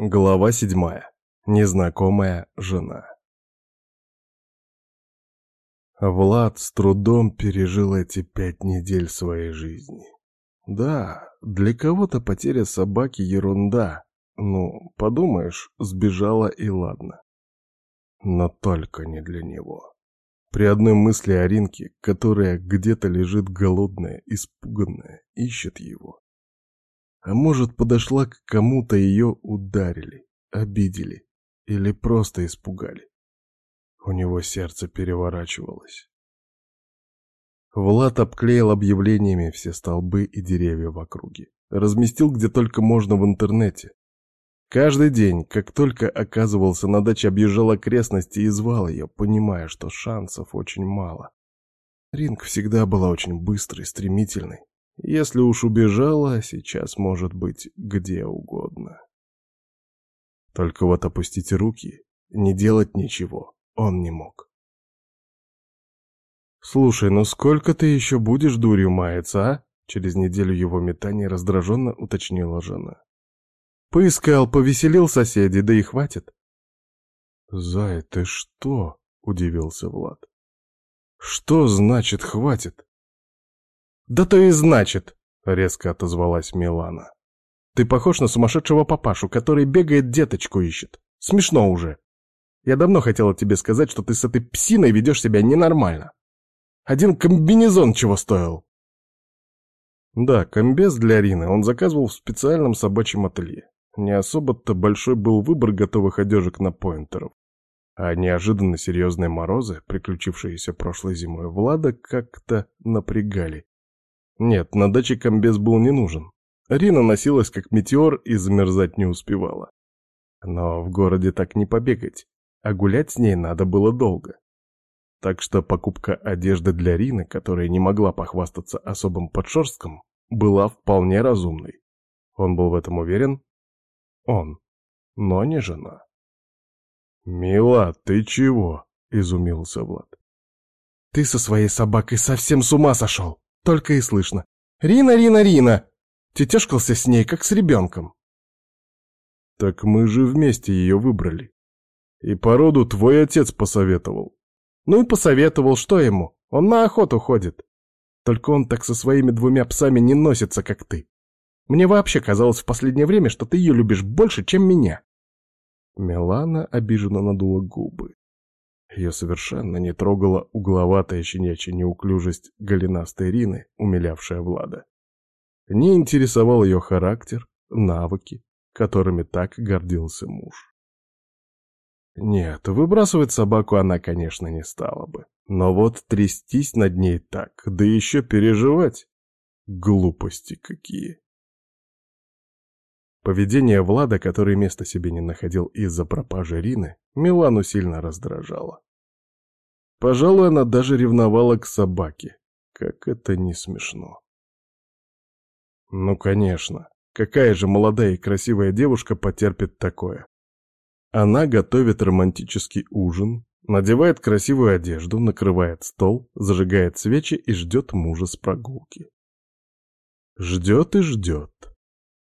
Глава седьмая. Незнакомая жена. Влад с трудом пережил эти пять недель своей жизни. Да, для кого-то потеря собаки ерунда. Ну, подумаешь, сбежала и ладно. Но только не для него. При одной мысли о Ринке, которая где-то лежит голодная, испуганная, ищет его. А может, подошла к кому-то, ее ударили, обидели или просто испугали. У него сердце переворачивалось. Влад обклеил объявлениями все столбы и деревья в округе. Разместил где только можно в интернете. Каждый день, как только оказывался на даче, объезжал окрестности и звал ее, понимая, что шансов очень мало. Ринг всегда была очень быстрой, стремительной. Если уж убежала, сейчас может быть где угодно. Только вот опустить руки, не делать ничего он не мог. «Слушай, ну сколько ты еще будешь дурью маяться, а?» Через неделю его метания раздраженно уточнила жена. «Поискал, повеселил соседей, да и хватит». «Зай, ты что?» — удивился Влад. «Что значит «хватит»?» «Да то и значит», — резко отозвалась Милана. «Ты похож на сумасшедшего папашу, который бегает деточку ищет. Смешно уже. Я давно хотела тебе сказать, что ты с этой псиной ведешь себя ненормально. Один комбинезон чего стоил?» Да, комбез для Рины он заказывал в специальном собачьем ателье. Не особо-то большой был выбор готовых одежек на поинтеров. А неожиданно серьезные морозы, приключившиеся прошлой зимой, Влада как-то напрягали. Нет, на даче комбез был не нужен. Рина носилась как метеор и замерзать не успевала. Но в городе так не побегать, а гулять с ней надо было долго. Так что покупка одежды для Рины, которая не могла похвастаться особым подшерстком, была вполне разумной. Он был в этом уверен? Он, но не жена. «Мила, ты чего?» — изумился Влад. «Ты со своей собакой совсем с ума сошел!» Только и слышно. «Рина, Рина, Рина!» Тетешкался с ней, как с ребенком. «Так мы же вместе ее выбрали. И породу твой отец посоветовал». «Ну и посоветовал, что ему? Он на охоту ходит. Только он так со своими двумя псами не носится, как ты. Мне вообще казалось в последнее время, что ты ее любишь больше, чем меня». Милана обиженно надула губы. Ее совершенно не трогала угловатая щенячья неуклюжесть голенастой Рины, умилявшая Влада. Не интересовал ее характер, навыки, которыми так гордился муж. Нет, выбрасывать собаку она, конечно, не стала бы. Но вот трястись над ней так, да еще переживать. Глупости какие. Поведение Влада, который места себе не находил из-за пропажи Рины, Милану сильно раздражало. Пожалуй, она даже ревновала к собаке. Как это не смешно. Ну, конечно. Какая же молодая и красивая девушка потерпит такое? Она готовит романтический ужин, надевает красивую одежду, накрывает стол, зажигает свечи и ждет мужа с прогулки. Ждет и ждет.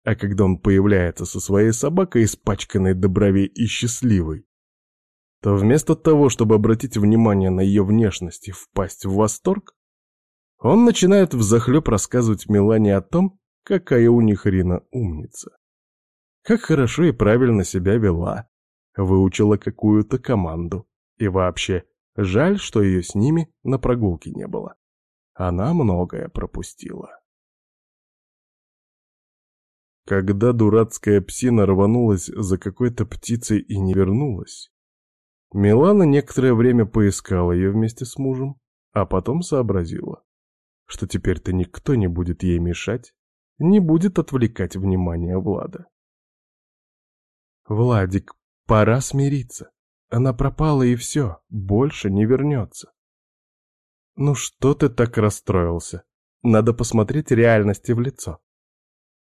А когда он появляется со своей собакой, испачканной до бровей и счастливой, то вместо того, чтобы обратить внимание на ее внешность и впасть в восторг, он начинает взахлеб рассказывать Милане о том, какая у них Рина умница. Как хорошо и правильно себя вела, выучила какую-то команду. И вообще, жаль, что ее с ними на прогулке не было. Она многое пропустила. Когда дурацкая псина рванулась за какой-то птицей и не вернулась, Милана некоторое время поискала ее вместе с мужем, а потом сообразила, что теперь-то никто не будет ей мешать, не будет отвлекать внимание Влада. «Владик, пора смириться. Она пропала и все, больше не вернется». «Ну что ты так расстроился? Надо посмотреть реальности в лицо.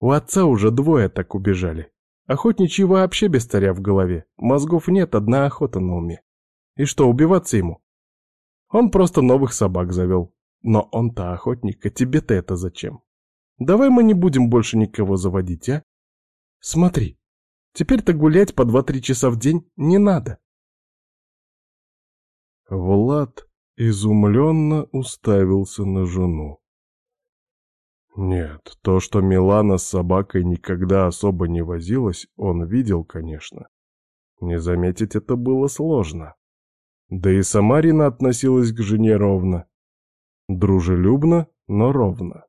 У отца уже двое так убежали, Охотничий вообще без царя в голове. Мозгов нет, одна охота на уме. И что, убиваться ему? Он просто новых собак завел. Но он-то охотник, а тебе-то это зачем? Давай мы не будем больше никого заводить, а? Смотри, Теперь-то гулять по два-три часа в день не надо. Влад изумленно уставился на жену. Нет, то, что Милана с собакой никогда особо не возилась, он видел, конечно. Не заметить это было сложно. Да и сама Рина относилась к жене ровно. Дружелюбно, но ровно.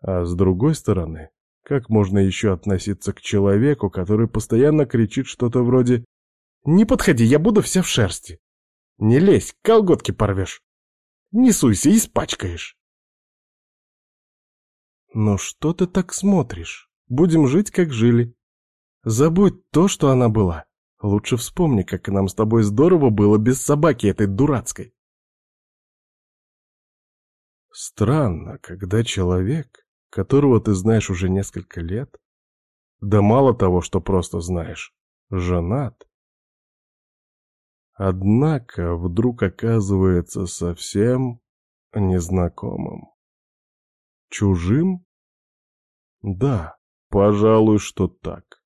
А с другой стороны, как можно еще относиться к человеку, который постоянно кричит что-то вроде «Не подходи, я буду вся в шерсти! Не лезь, колготки порвешь! Не суйся, испачкаешь!» «Ну что ты так смотришь? Будем жить, как жили. Забудь то, что она была. Лучше вспомни, как нам с тобой здорово было без собаки этой дурацкой». Странно, когда человек, которого ты знаешь уже несколько лет, да мало того, что просто знаешь, женат, однако вдруг оказывается совсем незнакомым. Чужим? Да, пожалуй, что так.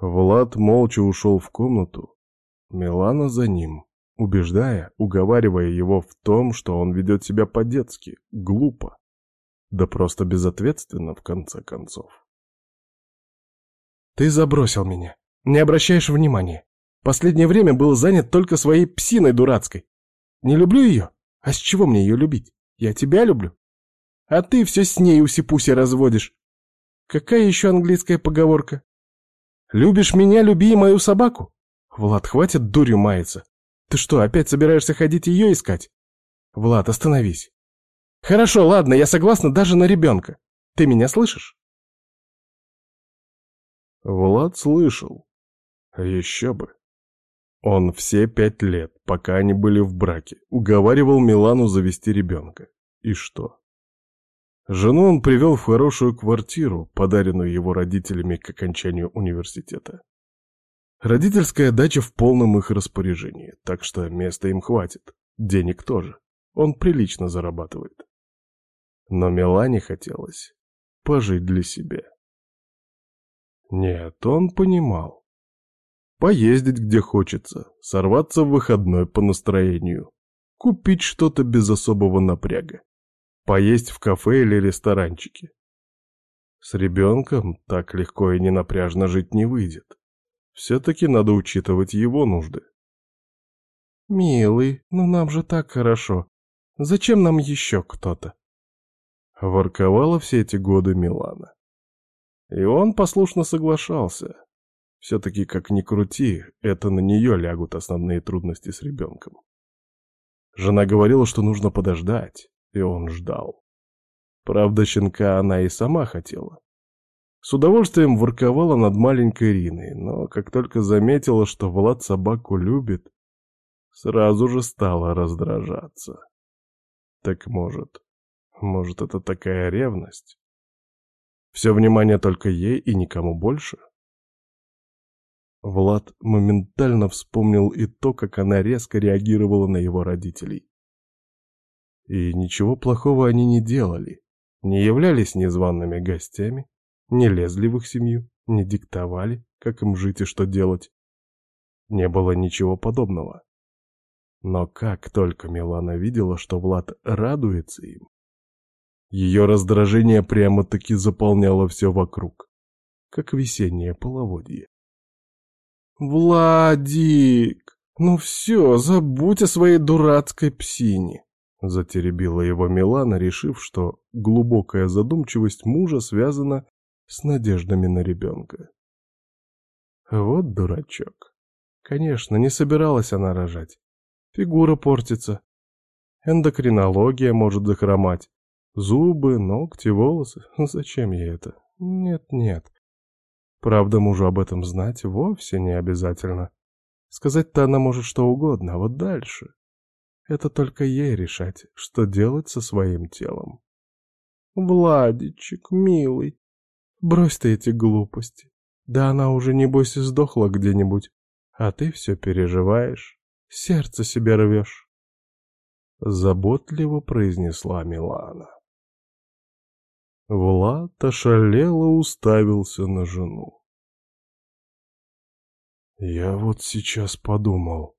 Влад молча ушел в комнату, Милана за ним, убеждая, уговаривая его в том, что он ведет себя по-детски, глупо, да просто безответственно, в конце концов. «Ты забросил меня, не обращаешь внимания. Последнее время был занят только своей псиной дурацкой. Не люблю ее? А с чего мне ее любить? Я тебя люблю. А ты все с ней уси-пуси разводишь. Какая еще английская поговорка? Любишь меня, люби и мою собаку? Влад, хватит дурью маяться. Ты что, опять собираешься ходить ее искать? Влад, остановись. Хорошо, ладно, я согласна даже на ребенка. Ты меня слышишь? Влад слышал. Еще бы. Он все пять лет, пока они были в браке, уговаривал Милану завести ребенка. И что? Жену он привел в хорошую квартиру, подаренную его родителями к окончанию университета. Родительская дача в полном их распоряжении, так что места им хватит, денег тоже. Он прилично зарабатывает. Но Милане хотелось пожить для себя. Нет, он понимал. Поездить где хочется, сорваться в выходной по настроению, купить что-то без особого напряга. Поесть в кафе или ресторанчике. С ребенком так легко и ненапряжно жить не выйдет. Все-таки надо учитывать его нужды. «Милый, ну нам же так хорошо. Зачем нам еще кто-то?» Ворковала все эти годы Милана. И он послушно соглашался. Все-таки, как ни крути, это на нее лягут основные трудности с ребенком. Жена говорила, что нужно подождать, и он ждал. Правда, щенка она и сама хотела. С удовольствием ворковала над маленькой Риной, но как только заметила, что Влад собаку любит, сразу же стала раздражаться. Так может, может это такая ревность? Все внимание только ей и никому больше? Влад моментально вспомнил и то, как она резко реагировала на его родителей. И ничего плохого они не делали, не являлись незваными гостями, не лезли в их семью, не диктовали, как им жить и что делать. Не было ничего подобного. Но как только Милана видела, что Влад радуется им, ее раздражение прямо-таки заполняло все вокруг, как весеннее половодье. «Владик, ну все, забудь о своей дурацкой псине!» Затеребила его Милана, решив, что глубокая задумчивость мужа связана с надеждами на ребенка. Вот дурачок. Конечно, не собиралась она рожать. Фигура портится. Эндокринология может захромать. Зубы, ногти, волосы. Зачем ей это? Нет-нет. Правда, мужу об этом знать вовсе не обязательно. Сказать-то она может что угодно, а вот дальше... Это только ей решать, что делать со своим телом. Владичек, милый, брось ты эти глупости. Да она уже, небось, и сдохла где-нибудь, а ты все переживаешь, сердце себе рвешь. Заботливо произнесла Милана. Влад ошалело уставился на жену. Я вот сейчас подумал,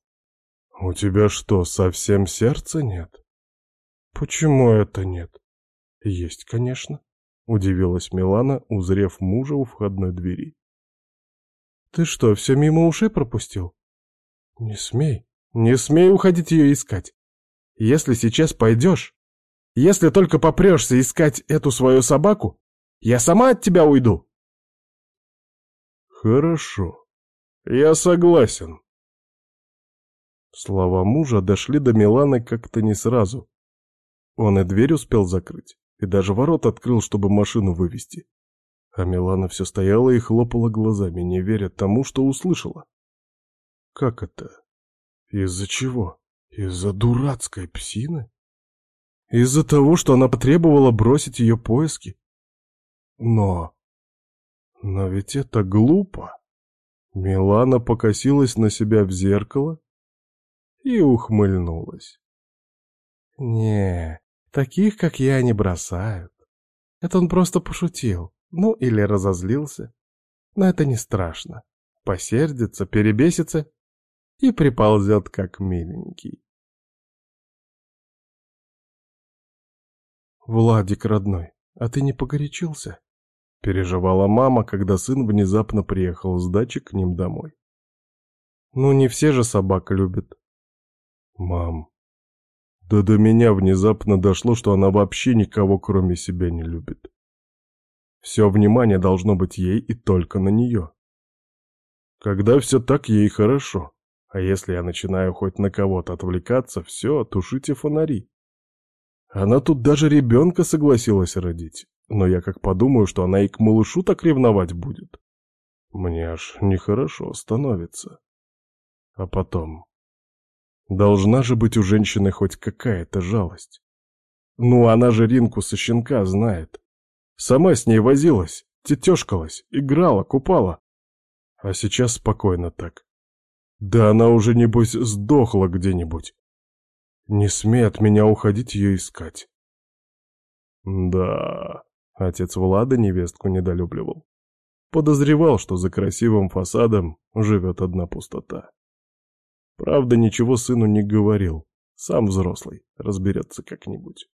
у тебя что, совсем сердца нет? Почему это нет? Есть, конечно, удивилась Милана, узрев мужа у входной двери. Ты что, все мимо ушей пропустил? Не смей, не смей уходить ее искать. Если сейчас пойдешь, если только попрешься искать эту свою собаку, я сама от тебя уйду. Хорошо, я согласен. Слова мужа дошли до Миланы как-то не сразу. Он и дверь успел закрыть, и даже ворот открыл, чтобы машину вывести. А Милана все стояла и хлопала глазами, не веря тому, что услышала. Как это? Из-за чего? Из-за дурацкой псины? Из-за того, что она потребовала бросить ее поиски? Но... Но ведь это глупо. Милана покосилась на себя в зеркало и ухмыльнулась. Не, таких, как я, не бросают. Это он просто пошутил, ну или разозлился. Но это не страшно. Посердится, перебесится и приползет, как миленький. «Владик, родной, а ты не погорячился?» Переживала мама, когда сын внезапно приехал с дачи к ним домой. «Ну, не все же собак любят». «Мам, да до меня внезапно дошло, что она вообще никого кроме себя не любит. Все внимание должно быть ей и только на нее. Когда все так, ей хорошо. А если я начинаю хоть на кого-то отвлекаться, все, тушите фонари. Она тут даже ребенка согласилась родить. Но я как подумаю, что она и к малышу так ревновать будет. Мне аж нехорошо становится. А потом... Должна же быть у женщины хоть какая-то жалость. Ну, она же Ринку со щенка знает. Сама с ней возилась, тетешкалась, играла, купала. А сейчас спокойно так. Да она уже, небось, сдохла где-нибудь. Не смей от меня уходить ее искать. Да, отец Влада невестку недолюбливал. Подозревал, что за красивым фасадом живет одна пустота. Правда, ничего сыну не говорил. Сам взрослый, разберется как-нибудь.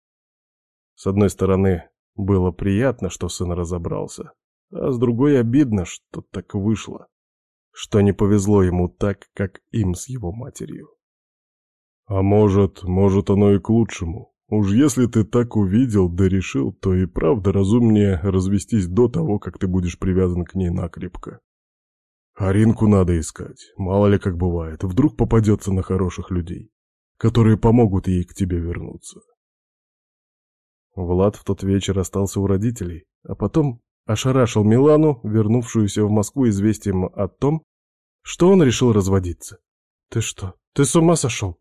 С одной стороны, было приятно, что сын разобрался, а с другой обидно, что так вышло, что не повезло ему так, как им с его матерью. А может, может оно и к лучшему. Уж если ты так увидел да решил, то и правда разумнее развестись до того, как ты будешь привязан к ней накрепко. Аринку надо искать, мало ли как бывает, вдруг попадется на хороших людей, которые помогут ей к тебе вернуться. Влад в тот вечер остался у родителей, а потом ошарашил Милану, вернувшуюся в Москву известием о том, что он решил разводиться. «Ты что, ты с ума сошел?»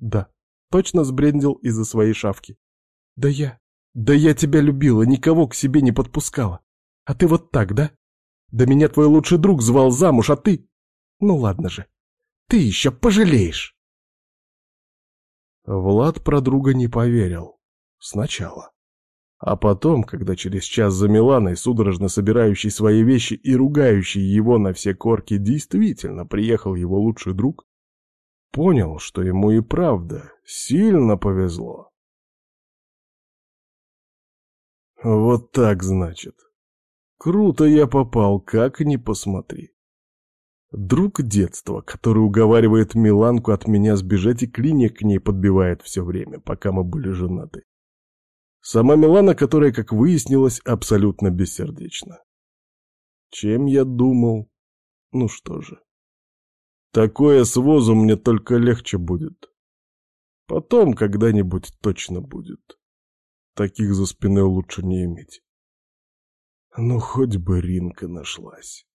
Да, точно сбрендил из-за своей шавки. Да я... Да я тебя любила, никого к себе не подпускала. А ты вот так, да? Да меня твой лучший друг звал замуж, а ты... Ну ладно же, ты еще пожалеешь. Влад про друга не поверил. Сначала. А потом, когда через час за Миланой, судорожно собирающий свои вещи и ругающий его на все корки, действительно приехал его лучший друг, понял, что ему и правда сильно повезло. Вот так, значит. Круто я попал, как ни посмотри. Друг детства, который уговаривает Миланку от меня сбежать и клинья к ней подбивает все время, пока мы были женаты. Сама Милана, которая, как выяснилось, абсолютно бессердечна. Чем я думал? Ну что же. Такое с возу мне только легче будет. Потом когда-нибудь точно будет. Таких за спиной лучше не иметь. Ну, хоть бы Ринка нашлась.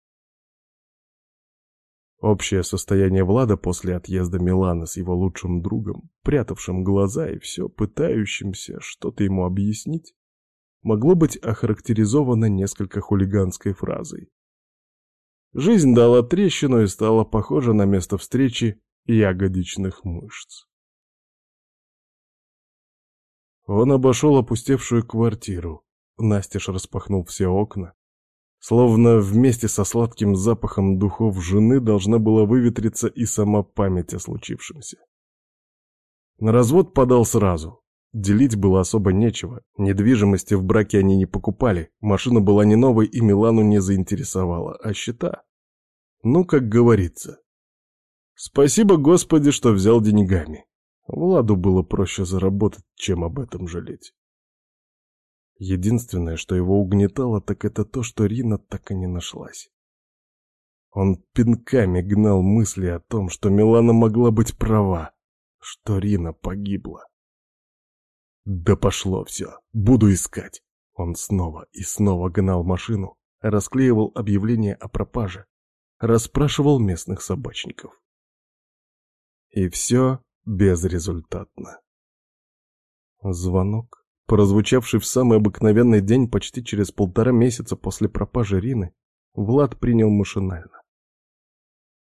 Общее состояние Влада после отъезда Милана с его лучшим другом, прятавшим глаза и все пытающимся что-то ему объяснить, могло быть охарактеризовано несколько хулиганской фразой. Жизнь дала трещину и стала похожа на место встречи ягодичных мышц. Он обошел опустевшую квартиру, настежь распахнул все окна. Словно вместе со сладким запахом духов жены должна была выветриться и сама память о случившемся. На развод подал сразу. Делить было особо нечего. Недвижимости в браке они не покупали. Машина была не новой и Милану не заинтересовала. А счета? Ну, как говорится. Спасибо, Господи, что взял деньгами. Владу было проще заработать, чем об этом жалеть. Единственное, что его угнетало, так это то, что Рина так и не нашлась. Он пинками гнал мысли о том, что Милана могла быть права, что Рина погибла. Да пошло все, буду искать. Он снова и снова гнал машину, расклеивал объявления о пропаже, расспрашивал местных собачников. И все безрезультатно. Звонок, прозвучавший в самый обыкновенный день почти через полтора месяца после пропажи Рины, Влад принял машинально.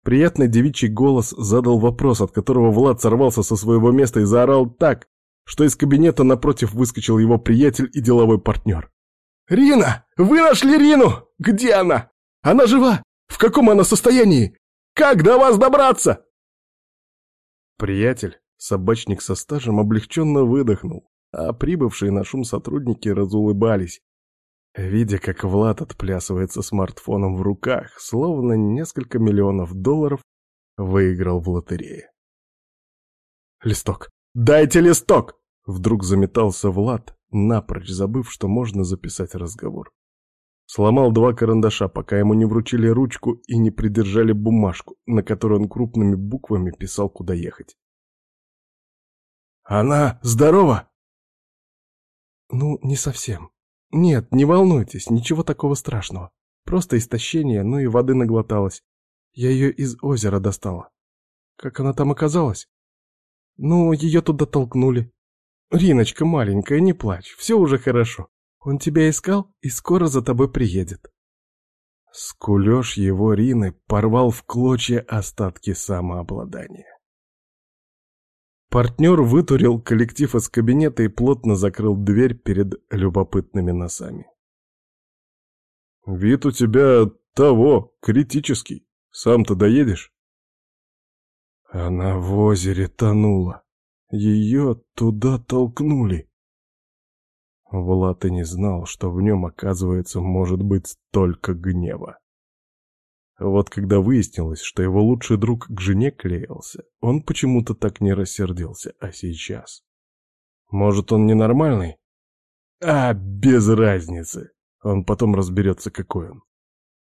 Приятный девичий голос задал вопрос, от которого Влад сорвался со своего места и заорал так, что из кабинета напротив выскочил его приятель и деловой партнер. «Рина! Вы нашли Рину! Где она? Она жива? В каком она состоянии? Как до вас добраться?» Приятель, собачник со стажем, облегченно выдохнул, а прибывшие на шум сотрудники разулыбались, видя, как Влад отплясывает со смартфоном в руках, словно несколько миллионов долларов выиграл в лотерее. «Листок! Дайте листок!» Вдруг заметался Влад, напрочь забыв, что можно записать разговор. Сломал два карандаша, пока ему не вручили ручку и не придержали бумажку, на которой он крупными буквами писал, куда ехать. «Она здорова?» «Ну, не совсем», «Нет, не волнуйтесь, ничего такого страшного. Просто истощение, ну и воды наглоталась. Я ее из озера достала. Как она там оказалась? Ну, ее туда толкнули. Риночка маленькая, не плачь, все уже хорошо. Он тебя искал и скоро за тобой приедет». Скулеж его Рины порвал в клочья остатки самообладания. Партнер вытурил коллектив из кабинета и плотно закрыл дверь перед любопытными носами. «Вид у тебя того, критический. Сам-то доедешь?» Она в озере тонула. Ее туда толкнули. Влад и не знал, что в нем, оказывается, может быть столько гнева. Вот когда выяснилось, что его лучший друг к жене клеился, он почему-то так не рассердился, а сейчас. Может, он ненормальный? А, без разницы. Он потом разберется, какой он.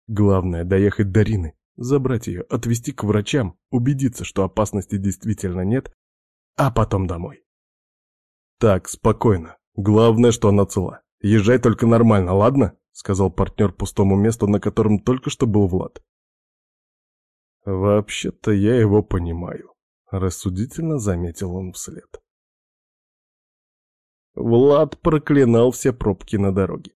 Главное — доехать до Рины, забрать ее, отвезти к врачам, убедиться, что опасности действительно нет, а потом домой. Так, спокойно. Главное, что она цела. Езжай только нормально, ладно? Сказал партнер пустому месту, на котором только что был Влад. «Вообще-то я его понимаю», — рассудительно заметил он вслед. Влад проклинал все пробки на дороге.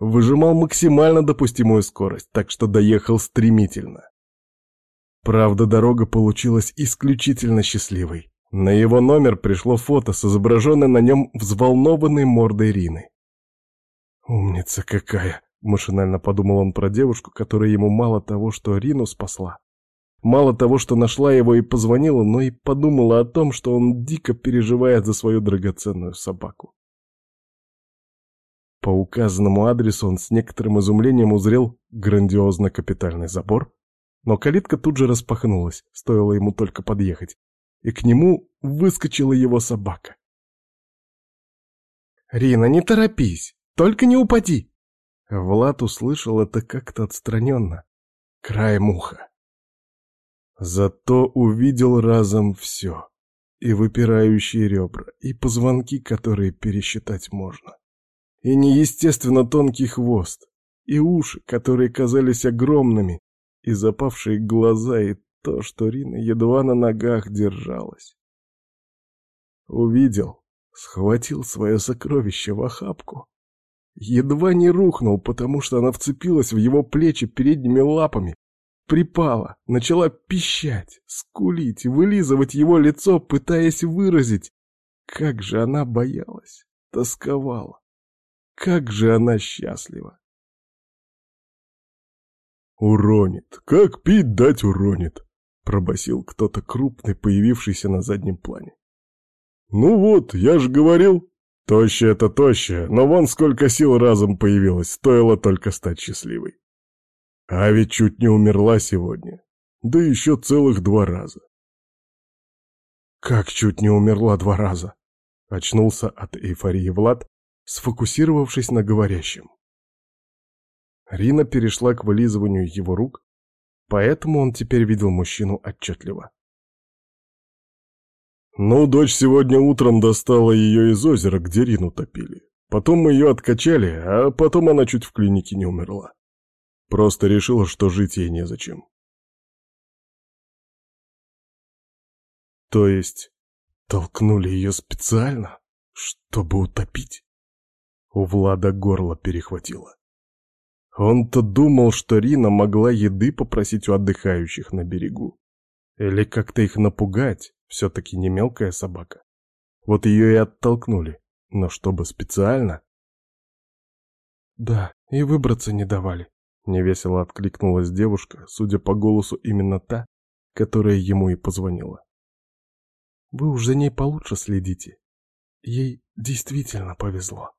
Выжимал максимально допустимую скорость, так что доехал стремительно. Правда, дорога получилась исключительно счастливой. На его номер пришло фото с изображенной на нем взволнованной мордой Рины. «Умница какая!» — машинально подумал он про девушку, которая ему мало того, что Рину спасла, Мало того, что нашла его и позвонила, но и подумала о том, что он дико переживает за свою драгоценную собаку. По указанному адресу он с некоторым изумлением узрел грандиозно-капитальный забор, но калитка тут же распахнулась, стоило ему только подъехать, и к нему выскочила его собака. «Рина, не торопись, только не упади!» Влад услышал это как-то отстраненно, краем уха. Зато увидел разом все. И выпирающие ребра, и позвонки, которые пересчитать можно. И неестественно тонкий хвост, и уши, которые казались огромными, и запавшие глаза, и то, что Рина едва на ногах держалась. Увидел, схватил свое сокровище в охапку. Едва не рухнул, потому что она вцепилась в его плечи передними лапами припала, начала пищать, скулить, вылизывать его лицо, пытаясь выразить, как же она боялась, тосковала, как же она счастлива. «Уронит! Как пить дать уронит!» — пробасил кто-то крупный, появившийся на заднем плане. «Ну вот, я же говорил, тощая-то тощая, но вон сколько сил разом появилось, стоило только стать счастливой. А ведь чуть не умерла сегодня, да еще целых два раза». «Как чуть не умерла два раза?» — очнулся от эйфории Влад, сфокусировавшись на говорящем. Рина перешла к вылизыванию его рук, поэтому он теперь видел мужчину отчетливо. «Ну, дочь сегодня утром достала ее из озера, где Рину топили. Потом мы ее откачали, а потом она чуть в клинике не умерла. Просто решила, что жить ей незачем». «То есть толкнули ее специально, чтобы утопить?» У Влада горло перехватило. Он-то думал, что Рина могла еды попросить у отдыхающих на берегу. Или как-то их напугать, все-таки не мелкая собака. Вот ее и оттолкнули, но чтобы специально... Да, и выбраться не давали. Невесело откликнулась девушка, судя по голосу именно та, которая ему и позвонила. Вы уж за ней получше следите. Ей действительно повезло.